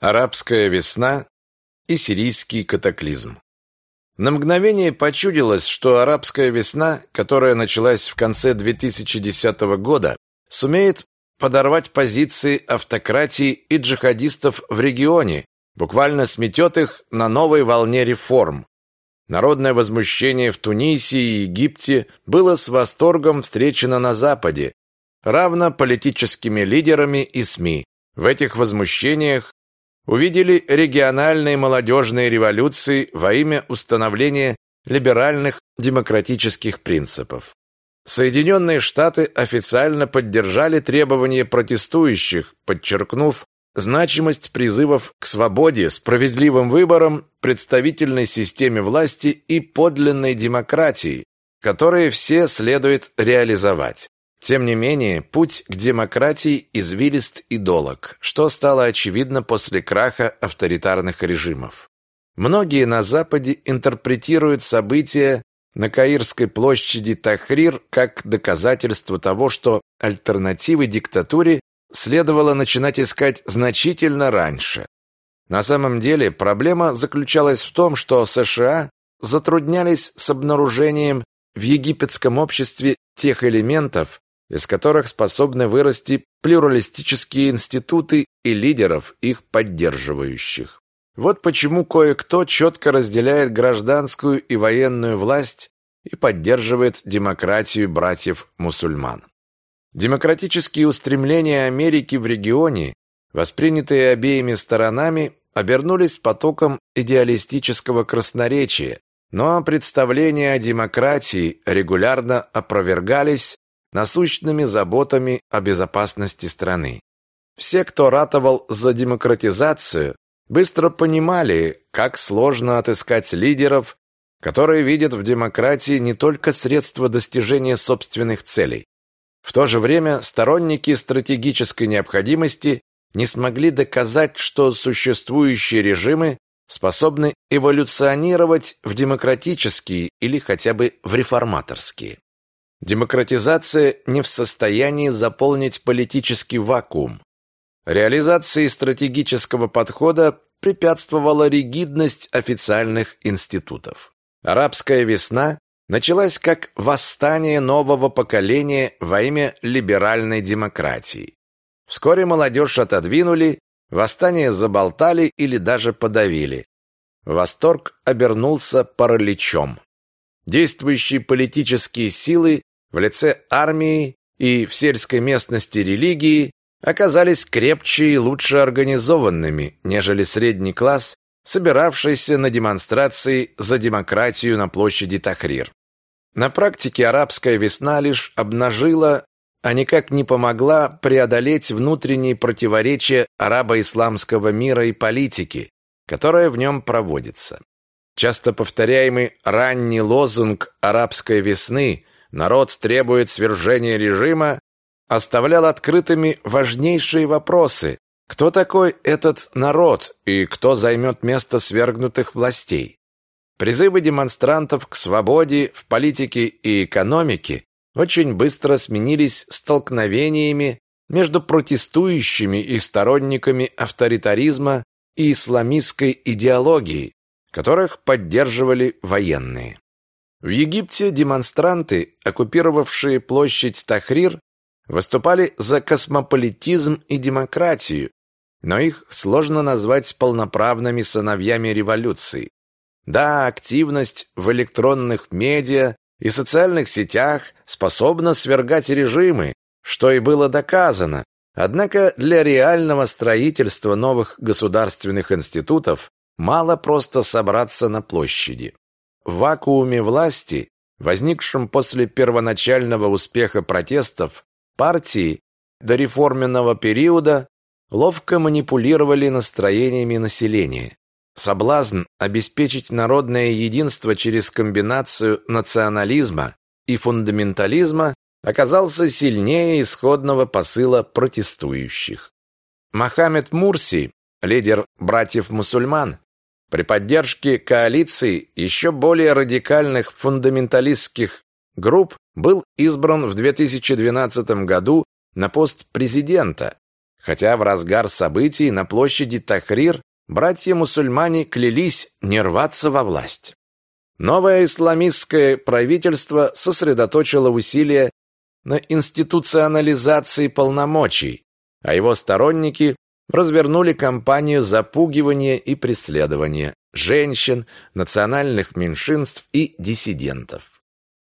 Арабская весна и сирийский катаклизм. На мгновение почудилось, что арабская весна, которая началась в конце 2010 года, сумеет подорвать позиции автократии и джихадистов в регионе, буквально сметет их на новой волне реформ. Народное возмущение в Тунисе и Египте было с восторгом встречено на Западе, равно политическими лидерами и СМИ. В этих возмущениях увидели региональные молодежные революции во имя установления либеральных демократических принципов. Соединенные Штаты официально поддержали требования протестующих, подчеркнув значимость призывов к свободе, справедливым выборам, представительной системе власти и подлинной демократии, которые все следует реализовать. Тем не менее, путь к демократии извилист и долог, что стало очевидно после краха авторитарных режимов. Многие на Западе интерпретируют события на Каирской площади Тахрир как доказательство того, что альтернативы диктатуре следовало начинать искать значительно раньше. На самом деле проблема заключалась в том, что США затруднялись с обнаружением в египетском обществе тех элементов, из которых способны вырасти плюралистические институты и лидеров, их поддерживающих. Вот почему кое-кто четко разделяет гражданскую и военную власть и поддерживает демократию братьев-мусульман. Демократические устремления Америки в регионе, воспринятые обеими сторонами, обернулись потоком идеалистического красноречия, но представления о демократии регулярно опровергались насущными заботами о безопасности страны. Все, кто ратовал за демократизацию, быстро понимали, как сложно отыскать лидеров, которые видят в демократии не только средство достижения собственных целей. В то же время сторонники стратегической необходимости не смогли доказать, что существующие режимы способны эволюционировать в демократические или хотя бы в реформаторские. Демократизация не в состоянии заполнить политический вакуум. Реализации стратегического подхода препятствовала ригидность официальных институтов. Арабская весна началась как восстание нового поколения во имя либеральной демократии. Вскоре молодежь отодвинули, восстание заболтали или даже подавили. Восторг обернулся параличом. Действующие политические силы в лице армии и в сельской местности религии оказались крепче и лучше организованными, нежели средний класс, собиравшийся на демонстрации за демократию на площади Тахрир. На практике арабская весна лишь обнажила, а никак не помогла преодолеть внутренние противоречия арабо-исламского мира и политики, которая в нем проводится. Часто повторяемый ранний лозунг арабской весны народ требует свержения режима, оставлял открытыми важнейшие вопросы. Кто такой этот народ и кто займет место свергнутых властей? Призывы демонстрантов к свободе в политике и экономике очень быстро сменились столкновениями между протестующими и сторонниками авторитаризма и исламистской идеологии, которых поддерживали военные. В Египте демонстранты, оккупировавшие площадь Тахрир, выступали за космополитизм и демократию, но их сложно назвать полноправными сыновьями революции. Да, активность в электронных медиа и социальных сетях способна свергать режимы, что и было доказано. Однако для реального строительства новых государственных институтов мало просто собраться на площади. В вакууме власти, возникшем после первоначального успеха протестов, партии до реформенного периода ловко манипулировали настроениями населения. Соблазн обеспечить народное единство через комбинацию национализма и фундаментализма оказался сильнее исходного посыла протестующих. Мохаммед Мурси, лидер братьев-мусульман, при поддержке коалиции еще более радикальных фундаменталистских групп был избран в 2012 году на пост президента, хотя в разгар событий на площади Тахрир братья-мусульмане клялись не рваться во власть. Новое исламистское правительство сосредоточило усилия на институционализации полномочий, а его сторонники развернули кампанию запугивания и преследования женщин, национальных меньшинств и диссидентов.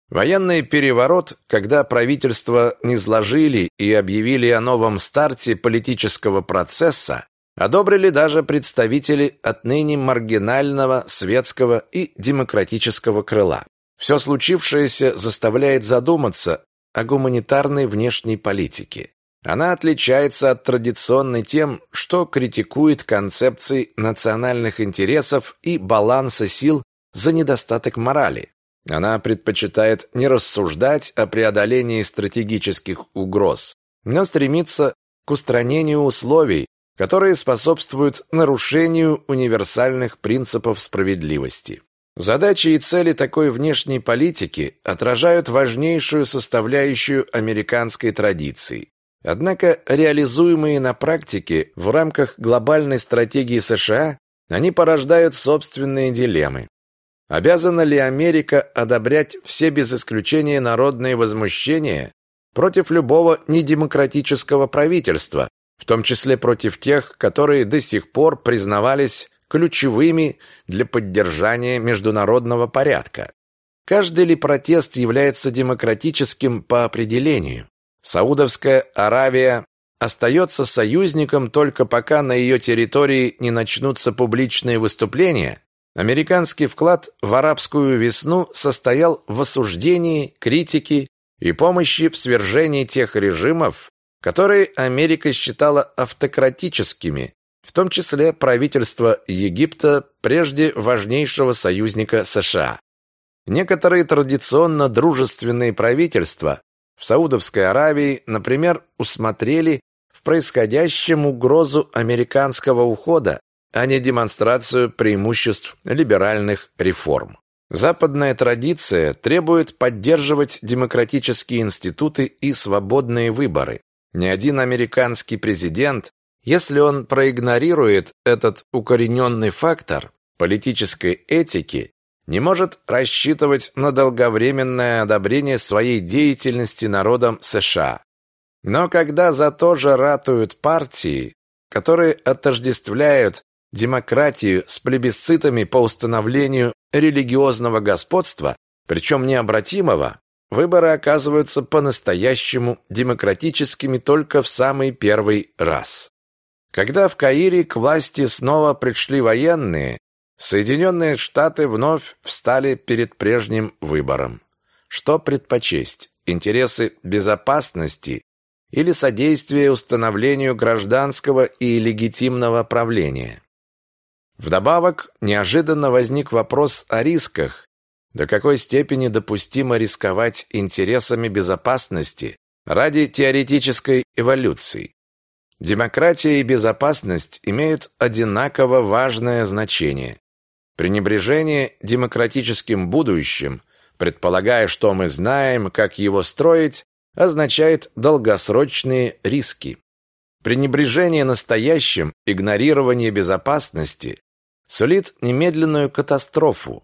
Военный переворот, когда правительство низложили и объявили о новом старте политического процесса, одобрили даже представители отныне маргинального светского и демократического крыла. Все случившееся заставляет задуматься о гуманитарной внешней политике. Она отличается от традиционной тем, что критикует концепции национальных интересов и баланса сил за недостаток морали. Она предпочитает не рассуждать о преодолении стратегических угроз, но стремится к устранению условий, которые способствуют нарушению универсальных принципов справедливости. Задачи и цели такой внешней политики отражают важнейшую составляющую американской традиции. Однако реализуемые на практике в рамках глобальной стратегии США, они порождают собственные дилеммы. Обязана ли Америка одобрять все без исключения народные возмущения против любого недемократического правительства, в том числе против тех, которые до сих пор признавались ключевыми для поддержания международного порядка? Каждый ли протест является демократическим по определению? Саудовская Аравия остается союзником только пока на ее территории не начнутся публичные выступления. Американский вклад в арабскую весну состоял в осуждении, критике и помощи в свержении тех режимов, которые Америка считала автократическими, в том числе правительство Египта, прежде важнейшего союзника США. Некоторые традиционно дружественные правительства в Саудовской Аравии, например, усмотрели в происходящем угрозу американского ухода, а не демонстрацию преимуществ либеральных реформ. Западная традиция требует поддерживать демократические институты и свободные выборы. Ни один американский президент, если он проигнорирует этот укорененный фактор политической этики, не может рассчитывать на долговременное одобрение своей деятельности народом США. Но когда за то же ратуют партии, которые отождествляют демократию с плебисцитами по установлению религиозного господства, причем необратимого, выборы оказываются по-настоящему демократическими только в самый первый раз. Когда в Каире к власти снова пришли военные, Соединенные Штаты вновь встали перед прежним выбором. Что предпочесть? Интересы безопасности или содействие установлению гражданского и легитимного правления? Вдобавок, неожиданно возник вопрос о рисках. До какой степени допустимо рисковать интересами безопасности ради теоретической эволюции? Демократия и безопасность имеют одинаково важное значение. Пренебрежение демократическим будущим, предполагая, что мы знаем, как его строить, означает долгосрочные риски. Пренебрежение настоящим, игнорирование безопасности сулит немедленную катастрофу.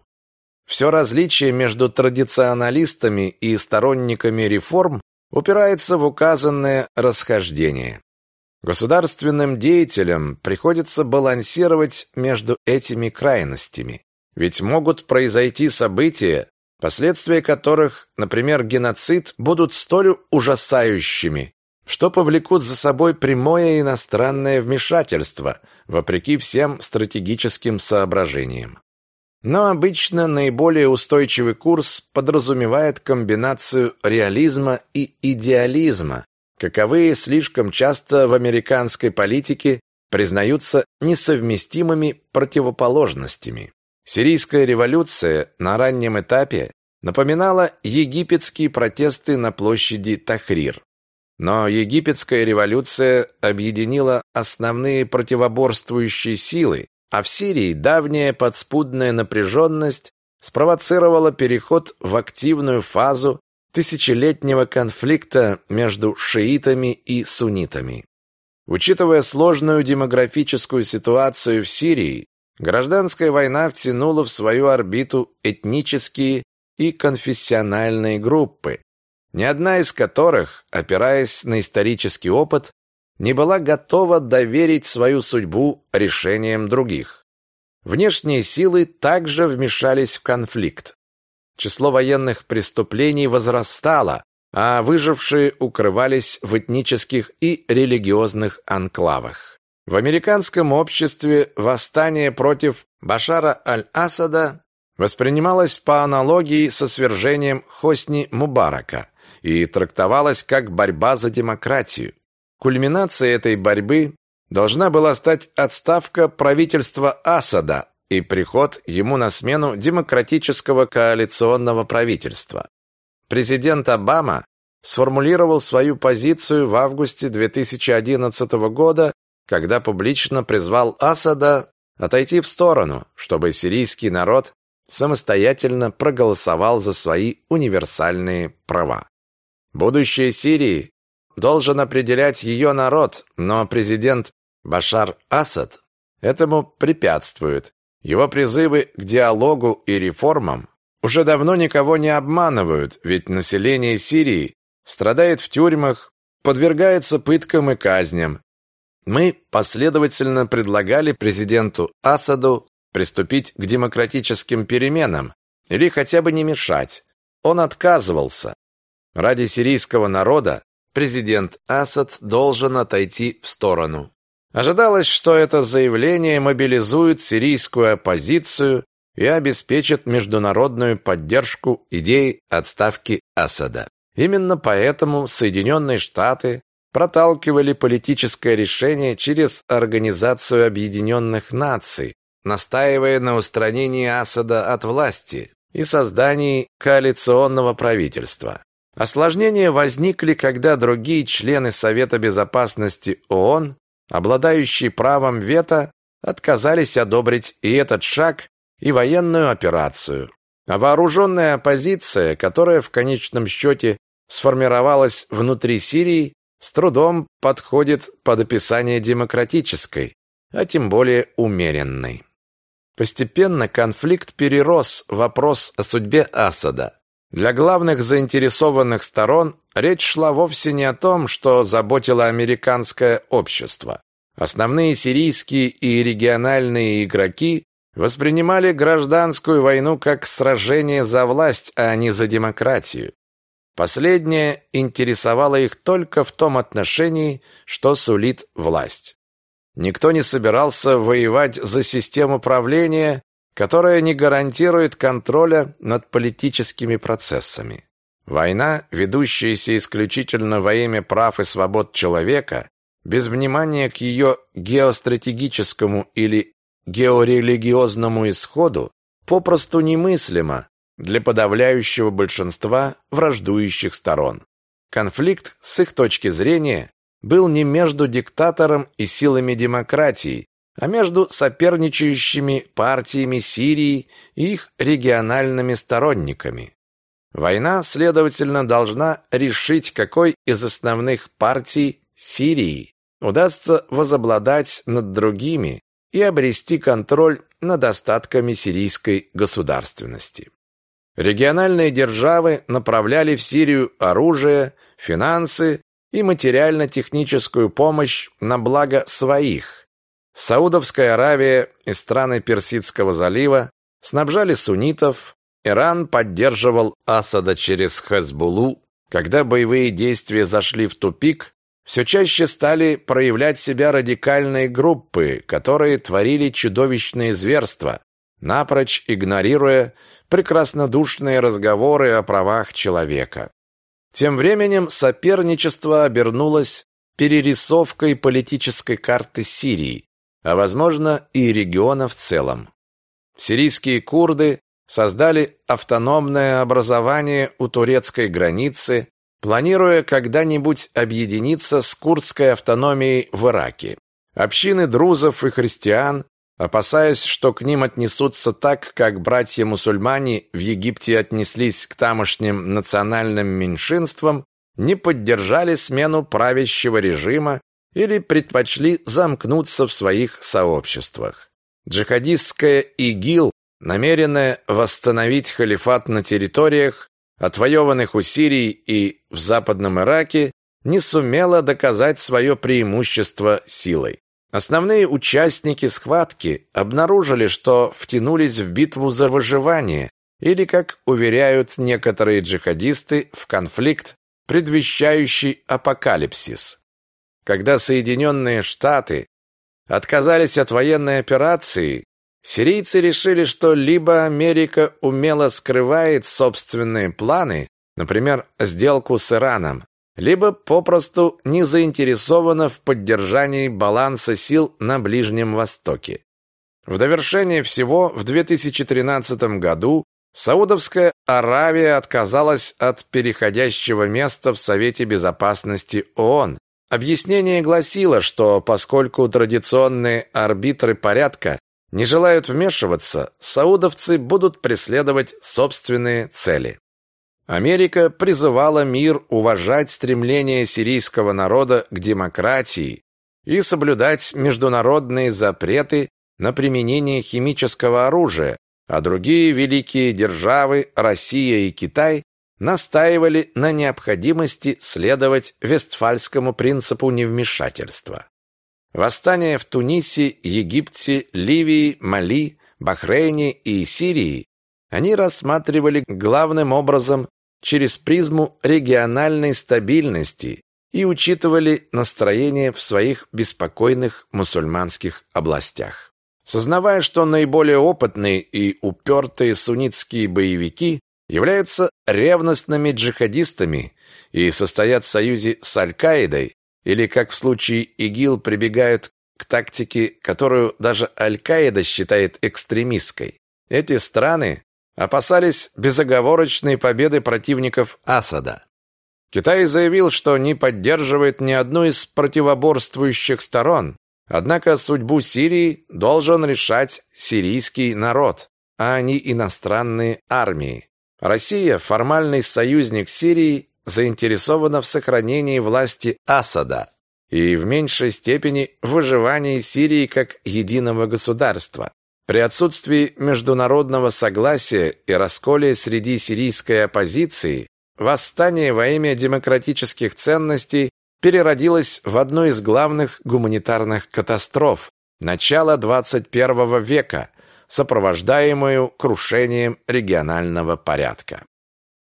Все различие между традиционалистами и сторонниками реформ упирается в указанное расхождение. Государственным деятелям приходится балансировать между этими крайностями. Ведь могут произойти события, последствия которых, например, геноцид, будут столь ужасающими, что повлекут за собой прямое иностранное вмешательство, вопреки всем стратегическим соображениям. Но обычно наиболее устойчивый курс подразумевает комбинацию реализма и идеализма, каковые слишком часто в американской политике признаются несовместимыми противоположностями. Сирийская революция на раннем этапе напоминала египетские протесты на площади Тахрир. Но египетская революция объединила основные противоборствующие силы, а в Сирии давняя подспудная напряженность спровоцировала переход в активную фазу тысячелетнего конфликта между шиитами и суннитами. Учитывая сложную демографическую ситуацию в Сирии, гражданская война втянула в свою орбиту этнические и конфессиональные группы, ни одна из которых, опираясь на исторический опыт, не была готова доверить свою судьбу решениям других. Внешние силы также вмешались в конфликт. Число военных преступлений возрастало, а выжившие укрывались в этнических и религиозных анклавах. В американском обществе восстание против Башара аль-Асада воспринималось по аналогии со свержением Хосни Мубарака и трактовалось как борьба за демократию. Кульминацией этой борьбы должна была стать отставка правительства Асада и приход ему на смену демократического коалиционного правительства. Президент Обама сформулировал свою позицию в августе 2011 года, когда публично призвал Асада отойти в сторону, чтобы сирийский народ самостоятельно проголосовал за свои универсальные права. Будущее Сирии должен определять ее народ, но президент Башар Асад этому препятствует. Его призывы к диалогу и реформам уже давно никого не обманывают, ведь население Сирии страдает в тюрьмах, подвергается пыткам и казням. Мы последовательно предлагали президенту Асаду приступить к демократическим переменам или хотя бы не мешать. Он отказывался. Ради сирийского народа президент Асад должен отойти в сторону. Ожидалось, что это заявление мобилизует сирийскую оппозицию и обеспечит международную поддержку идеи отставки Асада. Именно поэтому Соединенные Штаты проталкивали политическое решение через Организацию Объединенных Наций, настаивая на устранении Асада от власти и создании коалиционного правительства. Осложнения возникли, когда другие члены Совета Безопасности ООН, обладающие правом вето, отказались одобрить и этот шаг, и военную операцию. А вооруженная оппозиция, которая в конечном счете сформировалась внутри Сирии, с трудом подходит под описание демократической, а тем более умеренной. Постепенно конфликт перерос в вопрос о судьбе Асада. Для главных заинтересованных сторон речь шла вовсе не о том, что заботило американское общество. Основные сирийские и региональные игроки воспринимали гражданскую войну как сражение за власть, а не за демократию. Последнее интересовало их только в том отношении, что сулит власть. Никто не собирался воевать за систему правления, которая не гарантирует контроля над политическими процессами. Война, ведущаяся исключительно во имя прав и свобод человека, без внимания к ее геостратегическому или георелигиозному исходу, попросту немыслима для подавляющего большинства враждующих сторон. Конфликт, с их точки зрения, был не между диктатором и силами демократии, а между соперничающими партиями Сирии и их региональными сторонниками. Война, следовательно, должна решить, какой из основных партий Сирии удастся возобладать над другими и обрести контроль над остатками сирийской государственности. Региональные державы направляли в Сирию оружие, финансы и материально-техническую помощь на благо своих, Саудовская Аравия и страны Персидского залива снабжали суннитов, Иран поддерживал Асада через Хезбулу. Когда боевые действия зашли в тупик, все чаще стали проявлять себя радикальные группы, которые творили чудовищные зверства, напрочь игнорируя прекраснодушные разговоры о правах человека. Тем временем соперничество обернулось перерисовкой политической карты Сирии, а возможно и региона в целом. Сирийские курды создали автономное образование у турецкой границы, планируя когда-нибудь объединиться с курдской автономией в Ираке. Общины друзов и христиан, опасаясь, что к ним отнесутся так, как братья-мусульмане в Египте отнеслись к тамошним национальным меньшинствам, не поддержали смену правящего режима или предпочли замкнуться в своих сообществах. Джихадистская ИГИЛ, намеренная восстановить халифат на территориях, отвоеванных у Сирии и в Западном Ираке, не сумела доказать свое преимущество силой. Основные участники схватки обнаружили, что втянулись в битву за выживание или, как уверяют некоторые джихадисты, в конфликт, предвещающий апокалипсис. Когда Соединенные Штаты отказались от военной операции, сирийцы решили, что либо Америка умело скрывает собственные планы, например, сделку с Ираном, либо попросту не заинтересована в поддержании баланса сил на Ближнем Востоке. В довершение всего в 2013 году Саудовская Аравия отказалась от переходящего места в Совете Безопасности ООН. Объяснение гласило, что поскольку традиционные арбитры порядка не желают вмешиваться, саудовцы будут преследовать собственные цели. Америка призывала мир уважать стремление сирийского народа к демократии и соблюдать международные запреты на применение химического оружия, а другие великие державы, Россия и Китай, настаивали на необходимости следовать Вестфальскому принципу невмешательства. Восстания в Тунисе, Египте, Ливии, Мали, Бахрейне и Сирии они рассматривали главным образом через призму региональной стабильности и учитывали настроение в своих беспокойных мусульманских областях. Сознавая, что наиболее опытные и упертые суннитские боевики являются ревностными джихадистами и состоят в союзе с Аль-Каидой, или, как в случае ИГИЛ, прибегают к тактике, которую даже Аль-Каида считает экстремистской. Эти страны опасались безоговорочной победы противников Асада. Китай заявил, что не поддерживает ни одну из противоборствующих сторон, однако судьбу Сирии должен решать сирийский народ, а не иностранные армии. Россия, формальный союзник Сирии, заинтересована в сохранении власти Асада и в меньшей степени в выживании Сирии как единого государства. При отсутствии международного согласия и расколе среди сирийской оппозиции восстание во имя демократических ценностей переродилось в одну из главных гуманитарных катастроф начала 21 века, сопровождаемую крушением регионального порядка.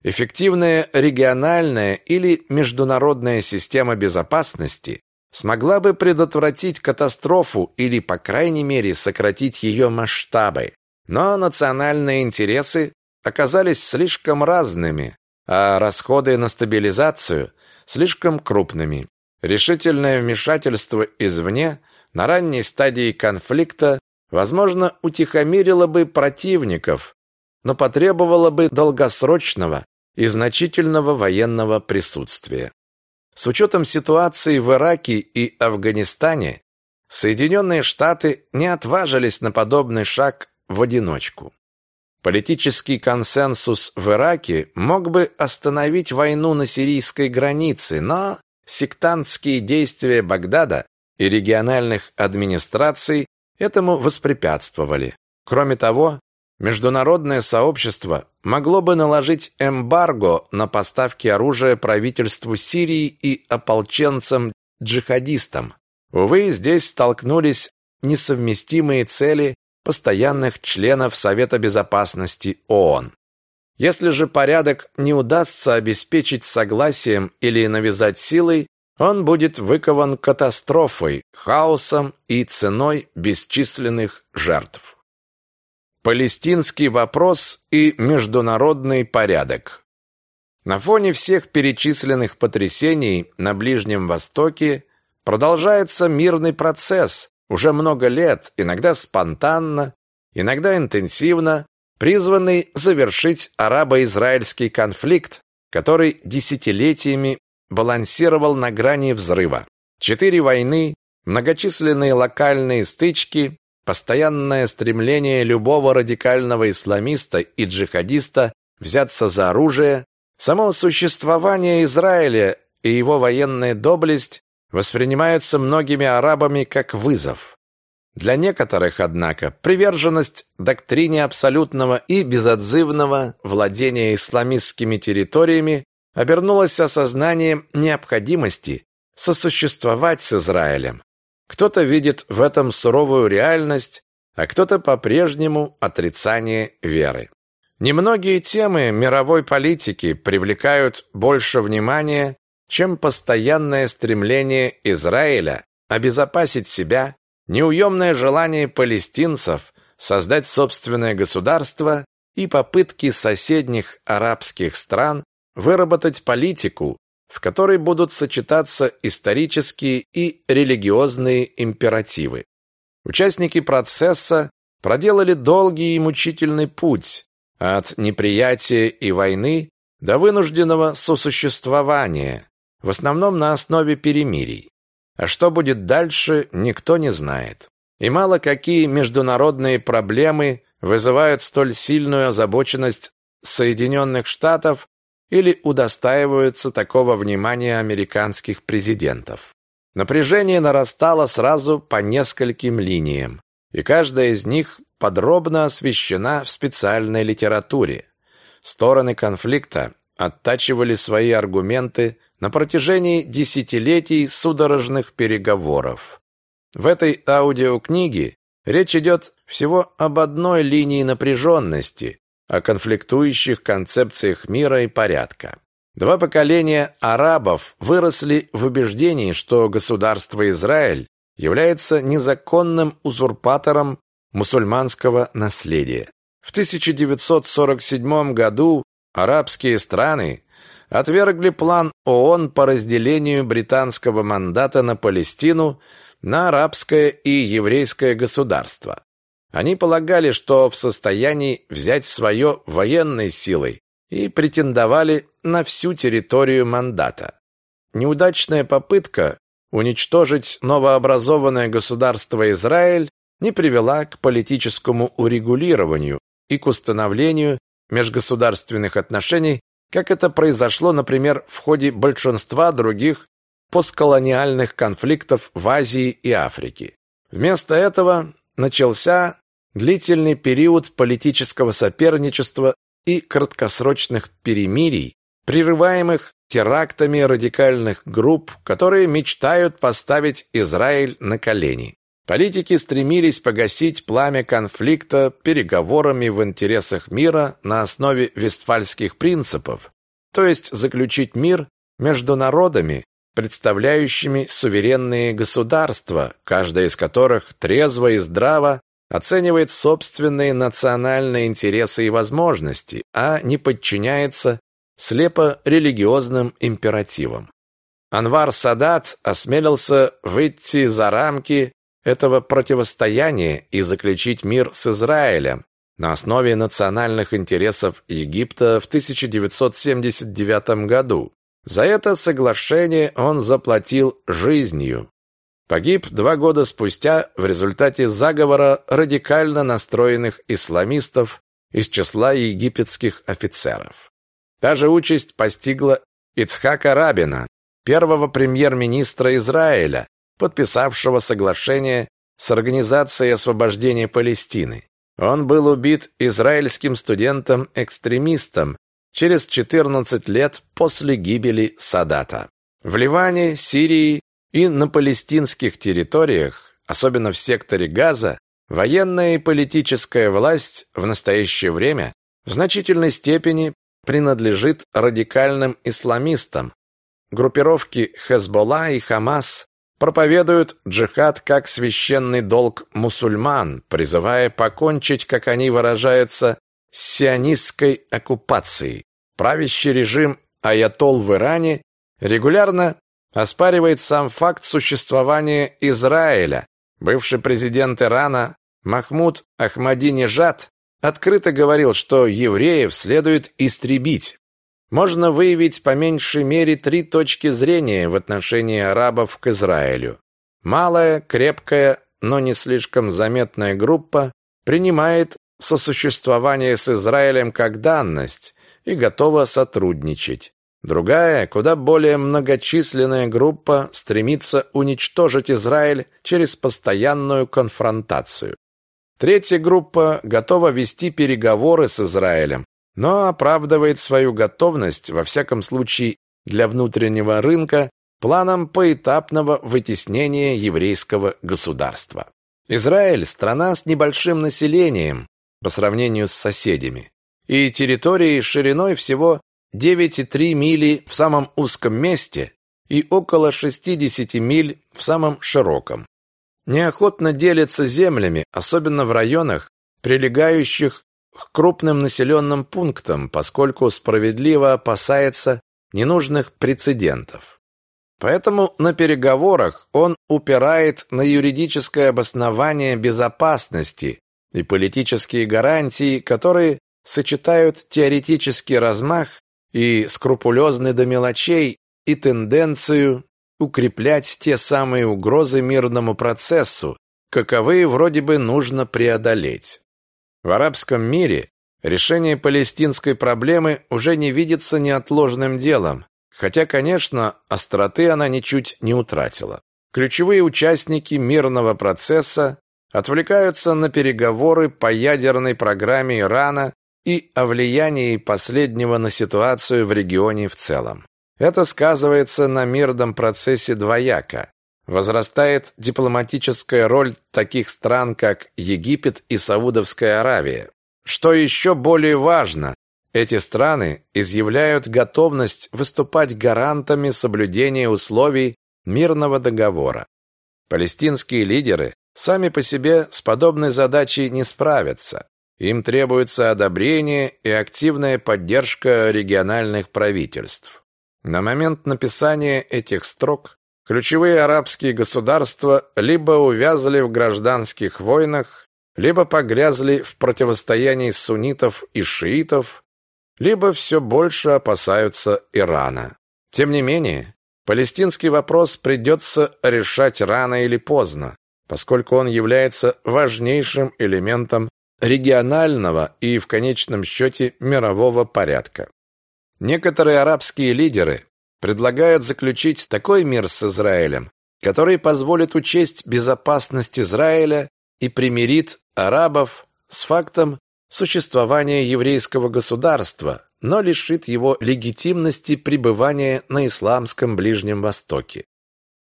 Эффективная региональная или международная система безопасности смогла бы предотвратить катастрофу или, по крайней мере, сократить ее масштабы. Но национальные интересы оказались слишком разными, а расходы на стабилизацию слишком крупными. Решительное вмешательство извне на ранней стадии конфликта, возможно, утихомирило бы противников, но потребовало бы долгосрочного и значительного военного присутствия. С учетом ситуации в Ираке и Афганистане, Соединенные Штаты не отважились на подобный шаг в одиночку. Политический консенсус в Ираке мог бы остановить войну на сирийской границе, но сектантские действия Багдада и региональных администраций этому воспрепятствовали. Кроме того, Международное сообщество могло бы наложить эмбарго на поставки оружия правительству Сирии и ополченцам-джихадистам. Увы, здесь столкнулись несовместимые цели постоянных членов Совета безопасности ООН. Если же порядок не удастся обеспечить согласием или навязать силой, он будет выкован катастрофой, хаосом и ценой бесчисленных жертв. Палестинский вопрос и международный порядок. На фоне всех перечисленных потрясений на Ближнем Востоке продолжается мирный процесс, уже много лет, иногда спонтанно, иногда интенсивно, призванный завершить арабо-израильский конфликт, который десятилетиями балансировал на грани взрыва. Четыре войны, многочисленные локальные стычки, Постоянное стремление любого радикального исламиста и джихадиста взяться за оружие, само существование Израиля и его военная доблесть воспринимаются многими арабами как вызов. Для некоторых, однако, приверженность доктрине абсолютного и безотзывного владения исламистскими территориями обернулась осознанием необходимости сосуществовать с Израилем. Кто-то видит в этом суровую реальность, а кто-то по-прежнему отрицание веры. Немногие темы мировой политики привлекают больше внимания, чем постоянное стремление Израиля обезопасить себя, неуемное желание палестинцев создать собственное государство и попытки соседних арабских стран выработать политику, в которой будут сочетаться исторические и религиозные императивы. Участники процесса проделали долгий и мучительный путь от неприятия и войны до вынужденного сосуществования, в основном на основе перемирий. А что будет дальше, никто не знает. И мало какие международные проблемы вызывают столь сильную озабоченность Соединенных Штатов или удостаиваются такого внимания американских президентов. Напряжение нарастало сразу по нескольким линиям, и каждая из них подробно освещена в специальной литературе. Стороны конфликта оттачивали свои аргументы на протяжении десятилетий судорожных переговоров. В этой аудиокниге речь идет всего об одной линии напряженности, о конфликтующих концепциях мира и порядка. Два поколения арабов выросли в убеждении, что государство Израиль является незаконным узурпатором мусульманского наследия. В 1947 году арабские страны отвергли план ООН по разделению британского мандата на Палестину на арабское и еврейское государство. Они полагали, что в состоянии взять свое военной силой и претендовали на всю территорию мандата. Неудачная попытка уничтожить новообразованное государство Израиль не привела к политическому урегулированию и к установлению межгосударственных отношений, как это произошло, например, в ходе большинства других постколониальных конфликтов в Азии и Африке. Вместо этого начался длительный период политического соперничества и краткосрочных перемирий, прерываемых терактами радикальных групп, которые мечтают поставить Израиль на колени. Политики стремились погасить пламя конфликта переговорами в интересах мира на основе вестфальских принципов, то есть заключить мир между народами, представляющими суверенные государства, каждое из которых трезво и здраво оценивает собственные национальные интересы и возможности, а не подчиняется слепо религиозным императивам. Анвар Садат осмелился выйти за рамки этого противостояния и заключить мир с Израилем на основе национальных интересов Египта в 1979 году. За это соглашение он заплатил жизнью. Погиб два года спустя в результате заговора радикально настроенных исламистов из числа египетских офицеров. Та же участь постигла Ицхака Рабина, первого премьер-министра Израиля, подписавшего соглашение с Организацией освобождения Палестины. Он был убит израильским студентом-экстремистом через 14 лет после гибели Садата. В Ливане, Сирии и на палестинских территориях, особенно в секторе Газа, военная и политическая власть в настоящее время в значительной степени принадлежит радикальным исламистам. Группировки Хезболла и Хамас проповедуют джихад как священный долг мусульман, призывая покончить, как они выражаются, с сионистской оккупацией. Правящий режим аятол в Иране регулярно оспаривает сам факт существования Израиля. Бывший президент Ирана Махмуд Ахмадинежад открыто говорил, что евреев следует истребить можно выявить по меньшей мере три точки зрения в отношении арабов к Израилю. Малая, крепкая, но не слишком заметная группа принимает сосуществование с Израилем как данность и готова сотрудничать. Другая, куда более многочисленная группа стремится уничтожить Израиль через постоянную конфронтацию. Третья группа готова вести переговоры с Израилем, но оправдывает свою готовность, во всяком случае для внутреннего рынка, планом поэтапного вытеснения еврейского государства. Израиль – страна с небольшим населением по сравнению с соседями и территорией шириной всего 9,3 мили в самом узком месте и около 60 миль в самом широком. Неохотно делится землями, особенно в районах, прилегающих к крупным населенным пунктам, поскольку справедливо опасается ненужных прецедентов. Поэтому на переговорах он упирает на юридическое обоснование безопасности и политические гарантии, которые сочетают теоретический размах и скрупулезный до мелочей и тенденцию укреплять те самые угрозы мирному процессу, каковые вроде бы нужно преодолеть. В арабском мире решение палестинской проблемы уже не видится неотложным делом, хотя, конечно, остроты она ничуть не утратила. Ключевые участники мирного процесса отвлекаются на переговоры по ядерной программе Ирана и о влиянии последнего на ситуацию в регионе в целом. Это сказывается на мирном процессе двояко. Возрастает дипломатическая роль таких стран, как Египет и Саудовская Аравия. Что еще более важно, эти страны изъявляют готовность выступать гарантами соблюдения условий мирного договора. Палестинские лидеры сами по себе с подобной задачей не справятся. Им требуется одобрение и активная поддержка региональных правительств. На момент написания этих строк ключевые арабские государства либо увязли в гражданских войнах, либо погрязли в противостоянии суннитов и шиитов, либо все больше опасаются Ирана. Тем не менее, палестинский вопрос придется решать рано или поздно, поскольку он является важнейшим элементом регионального и, в конечном счете, мирового порядка. Некоторые арабские лидеры предлагают заключить такой мир с Израилем, который позволит учесть безопасность Израиля и примирит арабов с фактом существования еврейского государства, но лишит его легитимности пребывания на исламском Ближнем Востоке.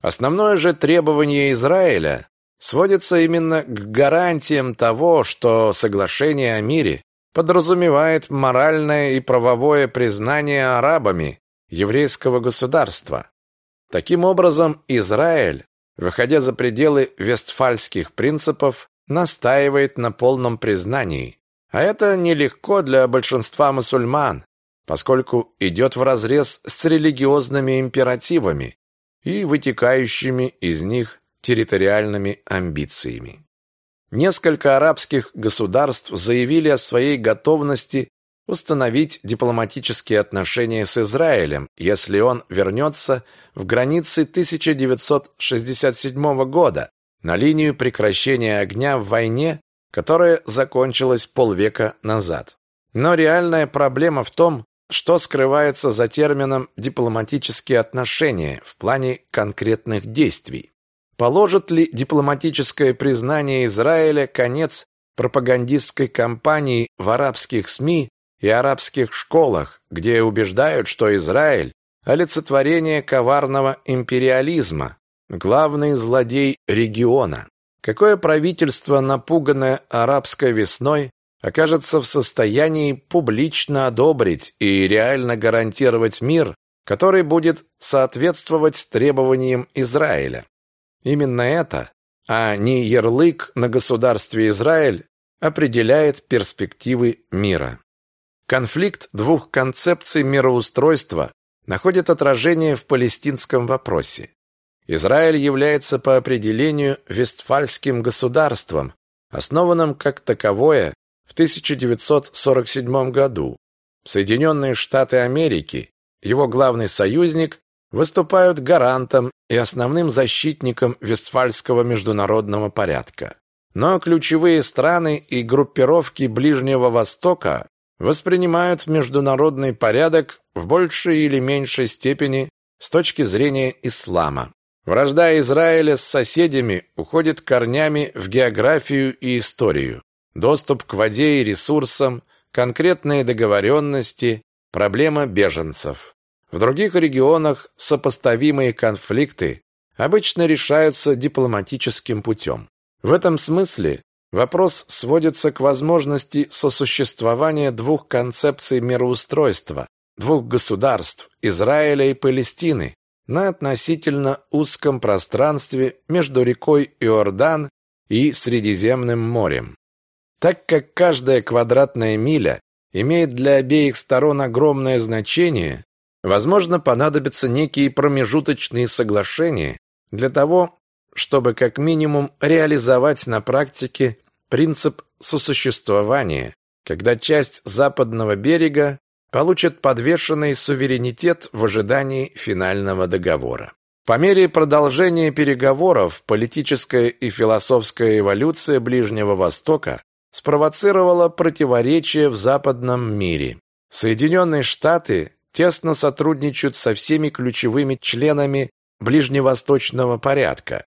Основное же требование Израиля сводится именно к гарантиям того, что соглашение о мире подразумевает моральное и правовое признание арабами еврейского государства. Таким образом, Израиль, выходя за пределы вестфальских принципов, настаивает на полном признании. А это нелегко для большинства мусульман, поскольку идет вразрез с религиозными императивами и вытекающими из них территориальными амбициями. Несколько арабских государств заявили о своей готовности установить дипломатические отношения с Израилем, если он вернется в границы 1967 года на линию прекращения огня в войне, которая закончилась полвека назад. Но реальная проблема в том, что скрывается за термином «дипломатические отношения» в плане конкретных действий. Положит ли дипломатическое признание Израиля конец пропагандистской кампании в арабских СМИ и арабских школах, где убеждают, что Израиль – олицетворение коварного империализма, главный злодей региона? Какое правительство, напуганное арабской весной, окажется в состоянии публично одобрить и реально гарантировать мир, который будет соответствовать требованиям Израиля? Именно это, а не ярлык на государстве Израиль, определяет перспективы мира. Конфликт двух концепций мироустройства находит отражение в палестинском вопросе. Израиль является по определению вестфальским государством, основанным как таковое в 1947 году. Соединенные Штаты Америки, его главный союзник, выступают гарантом и основным защитником вестфальского международного порядка. Но ключевые страны и группировки Ближнего Востока воспринимают международный порядок в большей или меньшей степени с точки зрения ислама. Вражда Израиля с соседями уходит корнями в географию и историю. Доступ к воде и ресурсам, конкретные договоренности, проблема беженцев. В других регионах сопоставимые конфликты обычно решаются дипломатическим путем. В этом смысле вопрос сводится к возможности сосуществования двух концепций мироустройства, двух государств, Израиля и Палестины, на относительно узком пространстве между рекой Иордан и Средиземным морем. Так как каждая квадратная миля имеет для обеих сторон огромное значение, возможно, понадобятся некие промежуточные соглашения для того, чтобы как минимум реализовать на практике принцип сосуществования, когда часть западного берега получат подвешенный суверенитет в ожидании финального договора. По мере продолжения переговоров политическая и философская эволюция Ближнего Востока спровоцировала противоречия в западном мире. Соединенные Штаты тесно сотрудничают со всеми ключевыми членами ближневосточного порядка.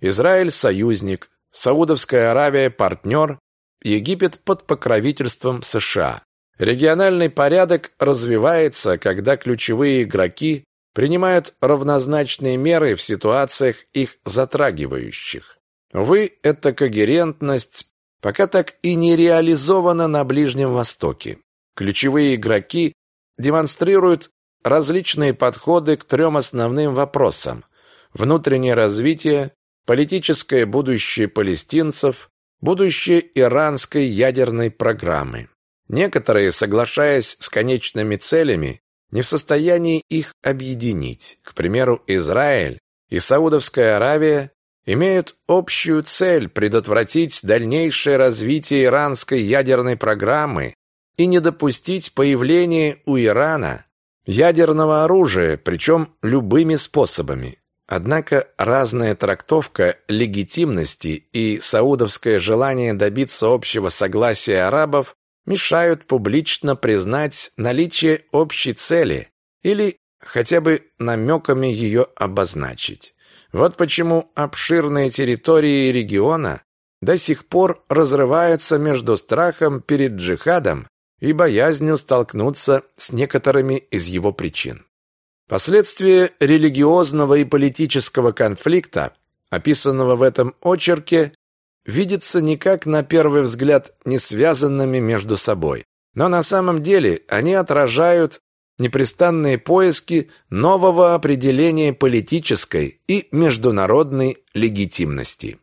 Израиль – союзник, Саудовская Аравия – партнер, Египет под покровительством США. Региональный порядок развивается, когда ключевые игроки принимают равнозначные меры в ситуациях их затрагивающих. Увы, эта когерентность пока так и не реализована на Ближнем Востоке. Ключевые игроки демонстрируют различные подходы к трем основным вопросам: внутреннее развитие, политическое будущее палестинцев, будущее иранской ядерной программы. Некоторые, соглашаясь с конечными целями, не в состоянии их объединить. К примеру, Израиль и Саудовская Аравия имеют общую цель предотвратить дальнейшее развитие иранской ядерной программы и не допустить появления у Ирана ядерного оружия, причем любыми способами. Однако разная трактовка легитимности и саудовское желание добиться общего согласия арабов мешают публично признать наличие общей цели или хотя бы намеками ее обозначить. Вот почему обширные территории региона до сих пор разрываются между страхом перед джихадом и боязнью столкнуться с некоторыми из его причин. Последствия религиозного и политического конфликта, описанного в этом очерке, видятся никак на первый взгляд не связанными между собой. Но на самом деле они отражают непрестанные поиски нового определения политической и международной легитимности.